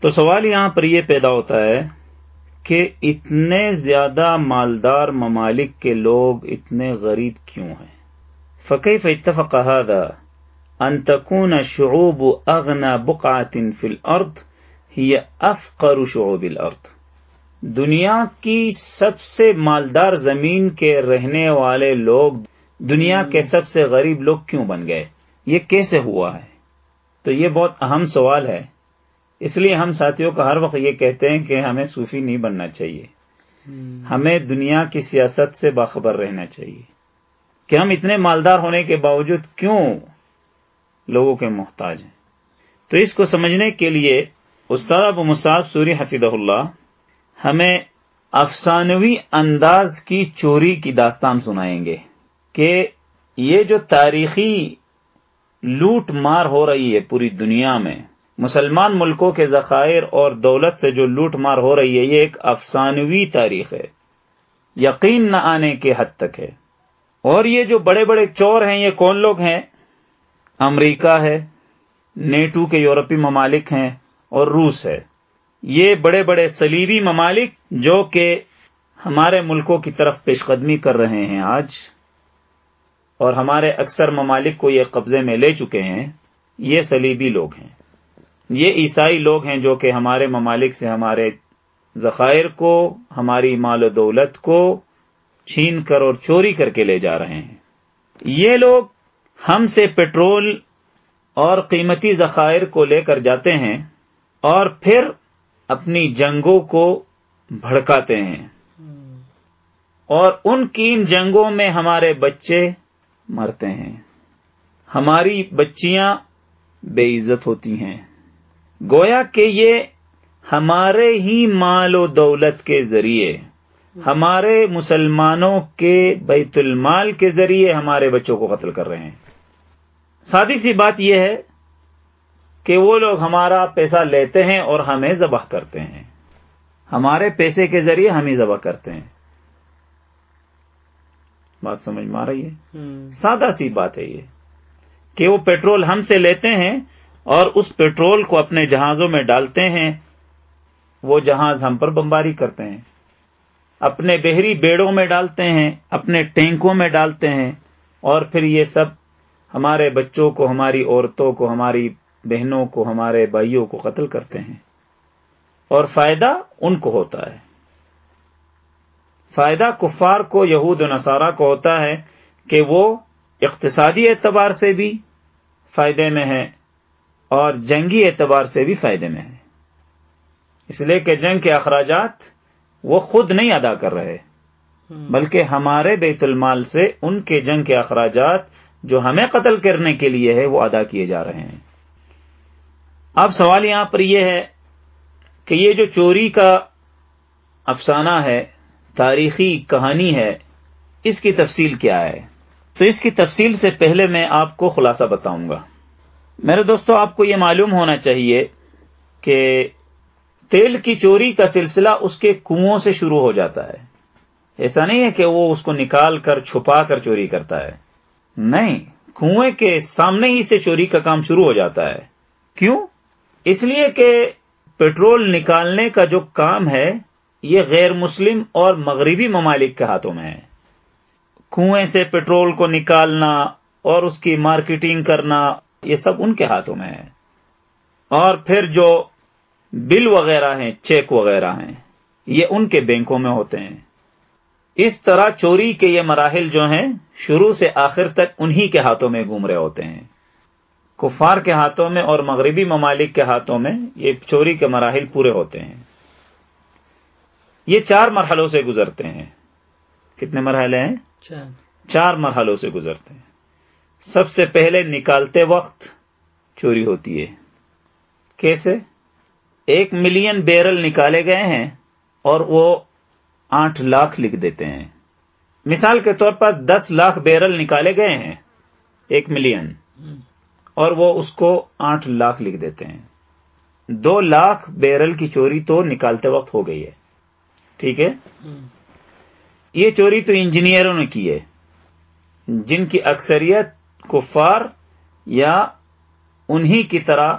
تو سوال یہاں پر یہ پیدا ہوتا ہے کہ اتنے زیادہ مالدار ممالک کے لوگ اتنے غریب کیوں ہیں؟ فقیف اتفق هذا؟ ان تكون شعوب اغنى بقعه في الارض هي افقر شعوب الارض دنیا کی سب سے مالدار زمین کے رہنے والے لوگ، دنیا کے سب سے غریب لوگ کیوں بن گئے؟ یہ کیسے ہوا ہے؟ تو یہ بہت اہم سوال ہے۔ اس لیے ہم ساتھیوں کا ہر وقت یہ کہتے ہیں کہ ہمیں صوفی نہیں بننا چاہیے۔ ہمیں دنیا کی سیاست سے باخبر رہنا چاہیے۔ کہ ہم اتنے مالدار ہونے کے باوجود کیوں لوگوں کے محتاج ہیں۔ تو اس کو سمجھنے کے لیے استاد ابو مصعب سوری حفیظ اللہ ہمیں افسانوی انداز کی چوری کی داستان سنائیں گے کہ یہ جو تاریخی لوٹ مار ہو رہی ہے پوری دنیا میں مسلمان ملکوں کے ذخائر اور دولت سے جو لوٹ مار ہو رہی ہے، یہ ایک افسانوی تاریخ ہے۔ یقین نہ آنے کے حد تک ہے۔ اور یہ جو بڑے بڑے چور ہیں، یہ کون لوگ ہیں؟ امریکہ ہے، نیٹو کے یورپی ممالک ہیں اور روس ہے۔ یہ بڑے بڑے سلیبی ممالک جو کہ ہمارے ملکوں کی طرف پیش قدمی کر رہے ہیں آج۔ اور ہمارے اکثر ممالک کو یہ قبضے میں لے چکے ہیں۔ یہ سلیبی لوگ ہیں۔ یہ عیسائی لوگ ہیں جو کہ ہمارے ممالک سے ہمارے ذخائر کو، ہماری مال و دولت کو چھین کر اور چوری کر کے لے جا رہے ہیں۔ یہ لوگ ہم سے پیٹرول اور قیمتی ذخائر کو لے کر جاتے ہیں اور پھر اپنی جنگوں کو بھڑکاتے ہیں۔ اور ان کی ان جنگوں میں ہمارے بچے مرتے ہیں۔ ہماری بچیاں بے عزت ہوتی ہیں۔ گویا کہ یہ ہمارے ہی مال و دولت کے ذریعے ہمارے مسلمانوں کے بیت المال کے ذریعے ہمارے بچوں کو قتل کر رہے ہیں۔ سادی سی بات یہ ہے کہ وہ لوگ ہمارا پیسہ لیتے ہیں اور ہمیں ذبح کرتے ہیں۔ ہمارے پیسے کے ذریعے ہم ہی ذبح کرتے ہیں۔ بات سمجھ میں آ رہی ہے؟ سادہ سی بات ہے یہ کہ وہ پیٹرول ہم سے لیتے ہیں اور اس پیٹرول کو اپنے جہازوں میں ڈالتے ہیں، وہ جہاز ہم پر بمباری کرتے ہیں۔ اپنے بحری بیڑوں میں ڈالتے ہیں، اپنے ٹینکوں میں ڈالتے ہیں۔ اور پھر یہ سب ہمارے بچوں کو، ہماری عورتوں کو، ہماری بہنوں کو، ہمارے بھائیوں کو قتل کرتے ہیں۔ اور فائدہ ان کو ہوتا ہے۔ فائدہ کفار کو، یہود و نصارہ کو ہوتا ہے کہ وہ اقتصادی اعتبار سے بھی فائدے میں ہے اور جنگی اعتبار سے بھی فائدے میں ہے۔ اس لیے کہ جنگ کے اخراجات وہ خود نہیں ادا کر رہے بلکہ ہمارے بیت المال سے ان کے جنگ کے اخراجات جو ہمیں قتل کرنے کے لیے ہے وہ ادا کیے جا رہے ہیں۔ اب سوال یہاں پر یہ ہے کہ یہ جو چوری کا افسانہ ہے تاریخی کہانی ہے اس کی تفصیل کیا ہے؟ تو اس کی تفصیل سے پہلے میں آپ کو خلاصہ بتاؤں گا۔ میرے دوستو، آپ کو یہ معلوم ہونا چاہیے کہ تیل کی چوری کا سلسلہ اس کے کنو سے شروع ہو جاتا ہے۔ ایسا نہیں ہے کہ وہ اس کو نکال کر چھپا کر چوری کرتا ہے۔ نہیں، کنویں کے سامنے ہی سے چوری کا کام شروع ہو جاتا ہے۔ کیوں؟ اس لیے کہ پیٹرول نکالنے کا جو کام ہے، یہ غیر مسلم اور مغربی ممالک کے ہاتھوں میں ہے۔ کنویں سے پیٹرول کو نکالنا اور اس کی مارکیٹنگ کرنا یہ سب ان کے ہاتھوں میں ہے۔ اور پھر جو بل وغیرہ ہیں چیک وغیرہ ہیں یہ ان کے بینکوں میں ہوتے ہیں۔ اس طرح چوری کے یہ مراحل جو ہیں شروع سے آخر تک انہی کے ہاتھوں میں گھوم رہے ہوتے ہیں۔ کفار کے ہاتھوں میں اور مغربی ممالک کے ہاتھوں میں یہ چوری کے مراحل پورے ہوتے ہیں۔ یہ چار مرحلوں سے گزرتے ہیں۔ کتنے مرحلے ہیں؟ چار۔ مرحلوں سے گزرتے ہیں۔ سب سے پہلے نکالتے وقت چوری ہوتی ہے۔ کیسے؟ ایک ملین بیرل نکالے گئے ہیں اور وہ آٹھ لاکھ لکھ دیتے ہیں۔ مثال کے طور پر دس لاکھ بیرل نکالے گئے ہیں ایک ملین اور وہ اس کو آٹھ لاکھ لکھ دیتے ہیں۔ دو لاکھ بیرل کی چوری تو نکالتے وقت ہو گئی ہے۔ ٹھیک ہے؟ یہ چوری تو انجینئروں نے کی ہے۔ جن کی اکثریت کفار یا انہی کی طرح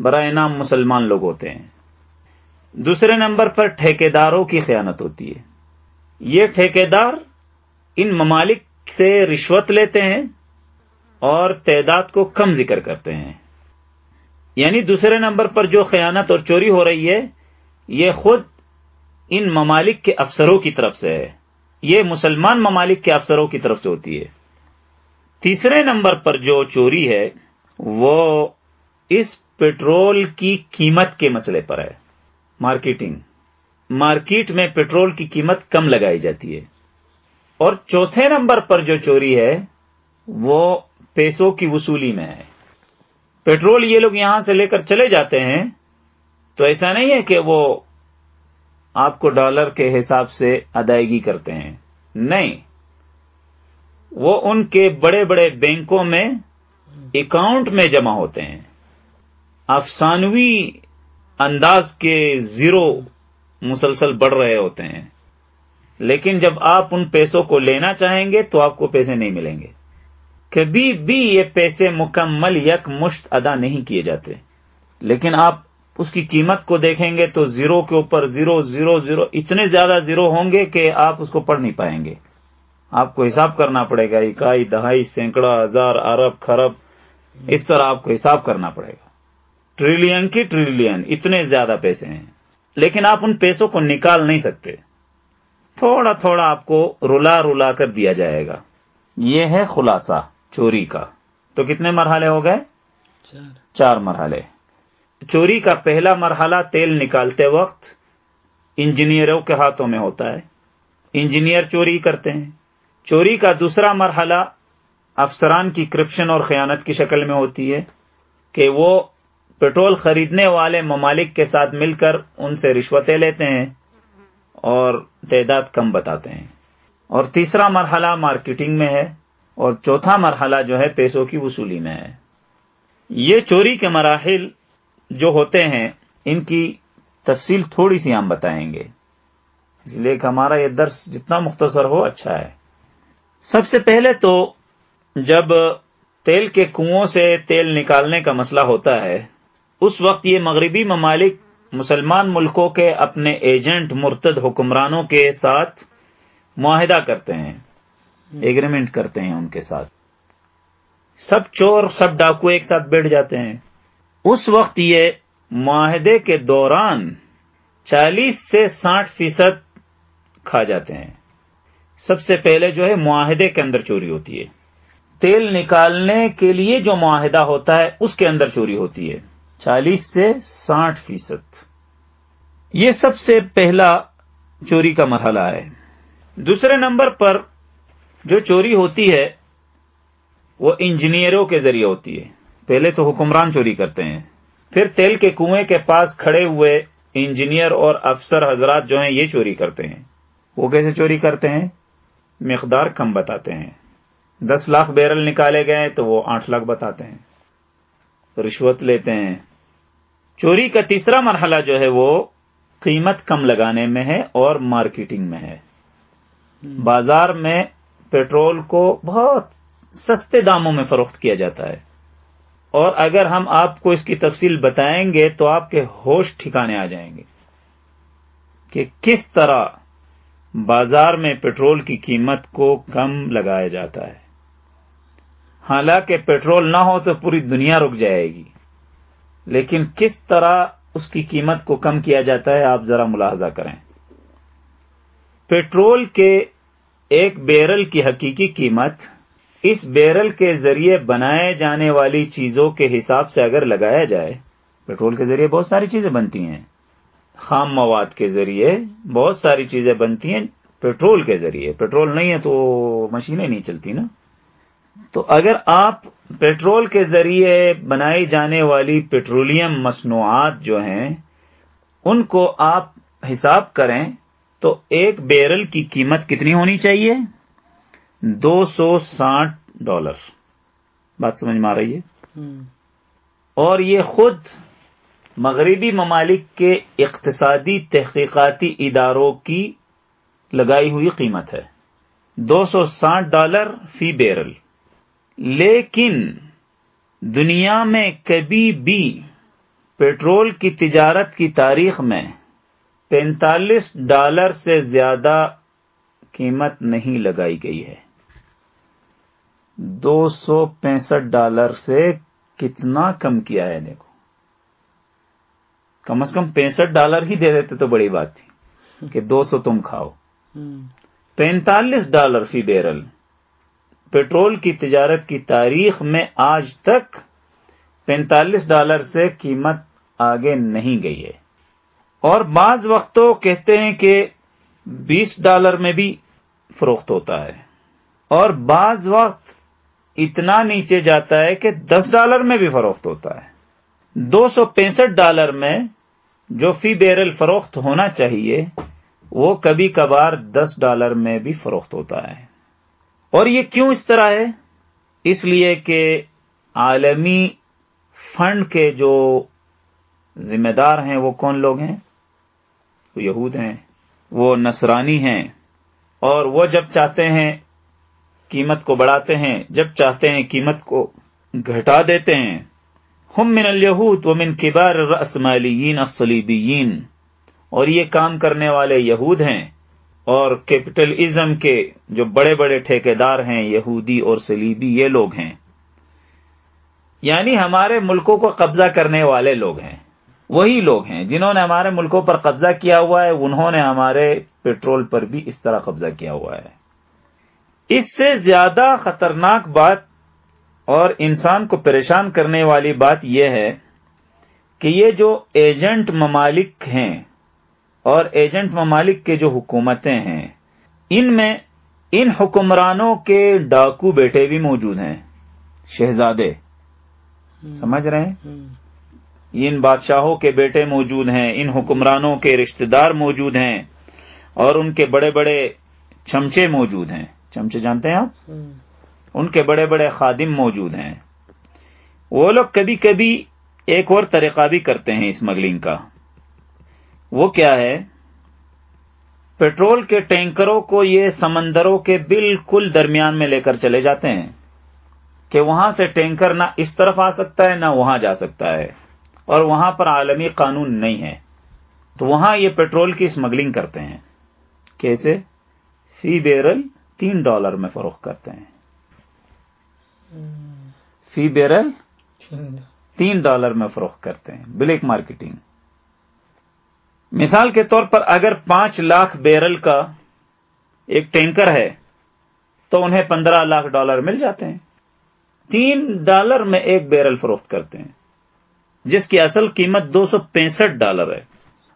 برائے نام مسلمان لوگ ہوتے ہیں۔ دوسرے نمبر پر ٹھیکیداروں کی خیانت ہوتی ہے۔ یہ ٹھیکیدار ان ممالک سے رشوت لیتے ہیں اور تعداد کو کم ذکر کرتے ہیں۔ یعنی دوسرے نمبر پر جو خیانت اور چوری ہو رہی ہے، یہ خود ان ممالک کے افسروں کی طرف سے ہے۔ یہ مسلمان ممالک کے افسروں کی طرف سے ہوتی ہے۔ تیسرے نمبر پر جو چوری ہے، وہ اس پیٹرول کی قیمت کے مسئلے پر ہے۔ مارکیٹنگ۔ مارکیٹ میں پیٹرول کی قیمت کم لگائی جاتی ہے۔ اور چوتھے نمبر پر جو چوری ہے، وہ پیسوں کی وصولی میں ہے۔ پیٹرول یہ لوگ یہاں سے لے کر چلے جاتے ہیں، تو ایسا نہیں ہے کہ وہ آپ کو ڈالر کے حساب سے ادائیگی کرتے ہیں۔ نہیں۔ وہ ان کے بڑے بڑے بینکوں میں اکاؤنٹ میں جمع ہوتے ہیں۔ افسانوی انداز کے زیرو مسلسل بڑھ رہے ہوتے ہیں۔ لیکن جب آپ ان پیسوں کو لینا چاہیں گے تو آپ کو پیسے نہیں ملیں گے۔ کبھی بھی یہ پیسے مکمل یک مشت ادا نہیں کیے جاتے۔ لیکن آپ اس کی قیمت کو دیکھیں گے تو زیرو کے اوپر زیرو زیرو زیرو اتنے زیادہ زیرو ہوں گے کہ آپ اس کو پڑھ نہیں پائیں گے۔ آپ کو حساب کرنا پڑے گا اکائی دہائی، سینکڑا، ہزار ارب خرب، اس طرح آپ کو حساب کرنا پڑے گا۔ ٹریلین کی ٹریلین، اتنے زیادہ پیسے ہیں۔ لیکن آپ ان پیسوں کو نکال نہیں سکتے۔ تھوڑا تھوڑا آپ کو رلا رلا کر دیا جائے گا۔ یہ ہے خلاصہ چوری کا۔ تو کتنے مرحلے ہو گئے؟ چار مرحلے۔ چوری کا پہلا مرحلہ تیل نکالتے وقت انجینئروں کے ہاتھوں میں ہوتا ہے۔ انجینئر چوری کرتے ہیں۔ چوری کا دوسرا مرحلہ افسران کی کرپشن اور خیانت کی شکل میں ہوتی ہے کہ وہ پیٹرول خریدنے والے ممالک کے ساتھ مل کر ان سے رشوتیں لیتے ہیں اور تعداد کم بتاتے ہیں۔ اور تیسرا مرحلہ مارکیٹنگ میں ہے اور چوتھا مرحلہ جو ہے پیسوں کی وصولی میں ہے۔ یہ چوری کے مراحل جو ہوتے ہیں، ان کی تفصیل تھوڑی سی ہم بتائیں گے۔ اس لیے کہ ہمارا یہ درس جتنا مختصر ہو اچھا ہے۔ سب سے پہلے تو جب تیل کے کنووں سے تیل نکالنے کا مسئلہ ہوتا ہے، اس وقت یہ مغربی ممالک مسلمان ملکوں کے اپنے ایجنٹ مرتد حکمرانوں کے ساتھ معاہدہ کرتے ہیں ایگریمنٹ کرتے ہیں ان کے ساتھ۔ سب چور، سب ڈاکو ایک ساتھ بیٹھ جاتے ہیں۔ اس وقت یہ معاہدے کے دوران چالیس سے ساٹھ فیصد کھا جاتے ہیں۔ سب سے پہلے جو ہے معاہدے کے اندر چوری ہوتی ہے۔ تیل نکالنے کے لیے جو معاہدہ ہوتا ہے، اس کے اندر چوری ہوتی ہے۔ چالیس سے ساٹھ فیصد۔ یہ سب سے پہلا چوری کا مرحلہ ہے۔ دوسرے نمبر پر جو چوری ہوتی ہے، وہ انجینئروں کے ذریعے ہوتی ہے۔ پہلے تو حکمران چوری کرتے ہیں۔ پھر تیل کے کنویں کے پاس کھڑے ہوئے انجینئر اور افسر حضرات جو ہیں، یہ چوری کرتے ہیں۔ وہ کیسے چوری کرتے ہیں؟ مقدار کم بتاتے ہیں۔ دس لاکھ بیرل نکالے گئے تو وہ آٹھ لاکھ بتاتے ہیں۔ رشوت لیتے ہیں۔ چوری کا تیسرا مرحلہ جو ہے وہ قیمت کم لگانے میں ہے اور مارکیٹنگ میں ہے۔ بازار میں پیٹرول کو بہت سستے داموں میں فروخت کیا جاتا ہے۔ اور اگر ہم آپ کو اس کی تفصیل بتائیں گے تو آپ کے ہوش ٹھکانے آ جائیں گے کہ کس طرح بازار میں پیٹرول کی قیمت کو کم لگایا جاتا ہے۔ حالانکہ پیٹرول نہ ہو تو پوری دنیا رک جائے گی۔ لیکن کس طرح اس کی قیمت کو کم کیا جاتا ہے، آپ ذرا ملاحظہ کریں۔ پیٹرول کے ایک بیرل کی حقیقی قیمت اس بیرل کے ذریعے بنائے جانے والی چیزوں کے حساب سے اگر لگایا جائے، پیٹرول کے ذریعے بہت ساری چیزیں بنتی ہیں۔ خام مواد کے ذریعے بہت ساری چیزیں بنتی ہیں پیٹرول کے ذریعے۔ پیٹرول نہیں ہے تو مشینیں نہیں چلتی نا۔ تو اگر آپ پیٹرول کے ذریعے بنائی جانے والی پیٹرولیم مصنوعات جو ہیں ان کو آپ حساب کریں تو ایک بیرل کی قیمت کتنی ہونی چاہیے؟ دو سو ساٹھ ڈالر۔ بات سمجھ میں آ رہی ہے؟ اور یہ خود مغربی ممالک کے اقتصادی تحقیقاتی اداروں کی لگائی ہوئی قیمت ہے۔ دو سو ساٹھ ڈالر فی بیرل۔ لیکن دنیا میں کبھی بھی پیٹرول کی تجارت کی تاریخ میں پینتالیس ڈالر سے زیادہ قیمت نہیں لگائی گئی ہے۔ دو سو پینسٹھ ڈالر سے کتنا کم کیا ہے، دیکھو۔ کم از کم پینسٹھ ڈالر ہی دے دیتے تو بڑی بات تھی کہ دو سو تم کھاؤ۔ پینتالیس ڈالر فی بیرل۔ پیٹرول کی تجارت کی تاریخ میں آج تک پینتالیس ڈالر سے قیمت آگے نہیں گئی ہے۔ اور بعض وقتوں کہتے ہیں کہ بیس ڈالر میں بھی فروخت ہوتا ہے۔ اور بعض وقت اتنا نیچے جاتا ہے کہ دس ڈالر میں بھی فروخت ہوتا ہے۔ دو سو پینسٹھ ڈالر میں جو فی بیرل فروخت ہونا چاہیے، وہ کبھی کبھار دس ڈالر میں بھی فروخت ہوتا ہے۔ اور یہ کیوں اس طرح ہے؟ اس لیے کہ عالمی فنڈ کے جو ذمہ دار ہیں، وہ کون لوگ ہیں؟ وہ یہود ہیں، وہ نصرانی ہیں۔ اور وہ جب چاہتے ہیں قیمت کو بڑھاتے ہیں، جب چاہتے ہیں قیمت کو گھٹا دیتے ہیں ہم من الیہود ومن کبار الرأسمالیین الصلیبیین، اور یہ کام کرنے والے یہود ہیں، اور کیپٹلزم کے جو بڑے بڑے ٹھیکیدار ہیں، یہودی اور سلیبی یہ لوگ ہیں۔ یعنی ہمارے ملکوں کو قبضہ کرنے والے لوگ ہیں، وہی لوگ ہیں، جنہوں نے ہمارے ملکوں پر قبضہ کیا ہوا ہے، انہوں نے ہمارے پیٹرول پر بھی اس طرح قبضہ کیا ہوا ہے۔ اس سے زیادہ خطرناک بات اور انسان کو پریشان کرنے والی بات یہ ہے کہ یہ جو ایجنٹ ممالک ہیں اور ایجنٹ ممالک کے جو حکومتیں ہیں ان میں ان حکمرانوں کے ڈاکو بیٹے بھی موجود ہیں شہزادے۔ سمجھ رہے ہیں؟ ان بادشاہوں کے بیٹے موجود ہیں ان حکمرانوں کے رشتہ دار موجود ہیں اور ان کے بڑے بڑے چمچے موجود ہیں۔ چمچے جانتے ہیں آپ؟ ان کے بڑے بڑے خادم موجود ہیں۔ وہ لوگ کبھی کبھی ایک اور طریقہ بھی کرتے ہیں اسمگلنگ کا۔ وہ کیا ہے؟ پیٹرول کے ٹینکروں کو یہ سمندروں کے بالکل درمیان میں لے کر چلے جاتے ہیں۔ کہ وہاں سے ٹینکر نہ اس طرف آ سکتا ہے، نہ وہاں جا سکتا ہے۔ اور وہاں پر عالمی قانون نہیں ہے۔ تو وہاں یہ پیٹرول کی اسمگلنگ کرتے ہیں۔ کیسے؟ فی بیرل تین ڈالر میں فروخت کرتے ہیں۔ فی بیرل تین ڈالر میں فروخت کرتے ہیں بلیک مارکیٹنگ۔ مثال کے طور پر اگر پانچ لاکھ بیرل کا ایک ٹینکر ہے تو انہیں پندرہ لاکھ ڈالر مل جاتے ہیں۔ تین ڈالر میں ایک بیرل فروخت کرتے ہیں جس کی اصل قیمت دو سو پینسٹھ ڈالر ہے۔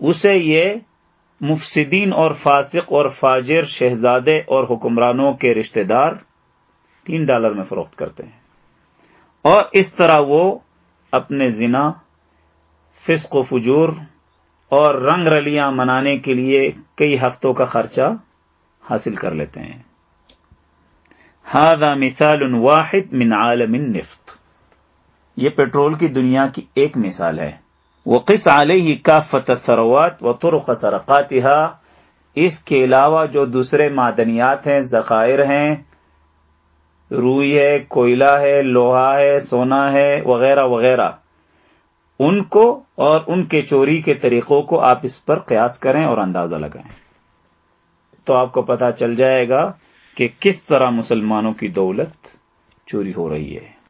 اسے یہ مفسدین اور فاسق اور فاجر شہزادے اور حکمرانوں کے رشتہ دار تین ڈالر میں فروخت کرتے ہیں۔ اور اس طرح وہ اپنے زنا، فسق و فجور اور رنگ رلیاں منانے کے لیے کئی ہفتوں کا خرچہ حاصل کر لیتے ہیں۔ ہاضا مثال واحد من عالم النفط۔ یہ پیٹرول کی دنیا کی ایک مثال ہے۔ وہ قص علیہ کا فتح سروات و ترق سرقات اس کے علاوہ جو دوسرے معدنیات ہیں، ذخائر ہیں روئی ہے، کوئلہ ہے، لوہا ہے، سونا ہے، وغیرہ وغیرہ۔ ان کو اور ان کے چوری کے طریقوں کو آپ اس پر قیاس کریں اور اندازہ لگائیں۔ تو آپ کو پتا چل جائے گا کہ کس طرح مسلمانوں کی دولت چوری ہو رہی ہے۔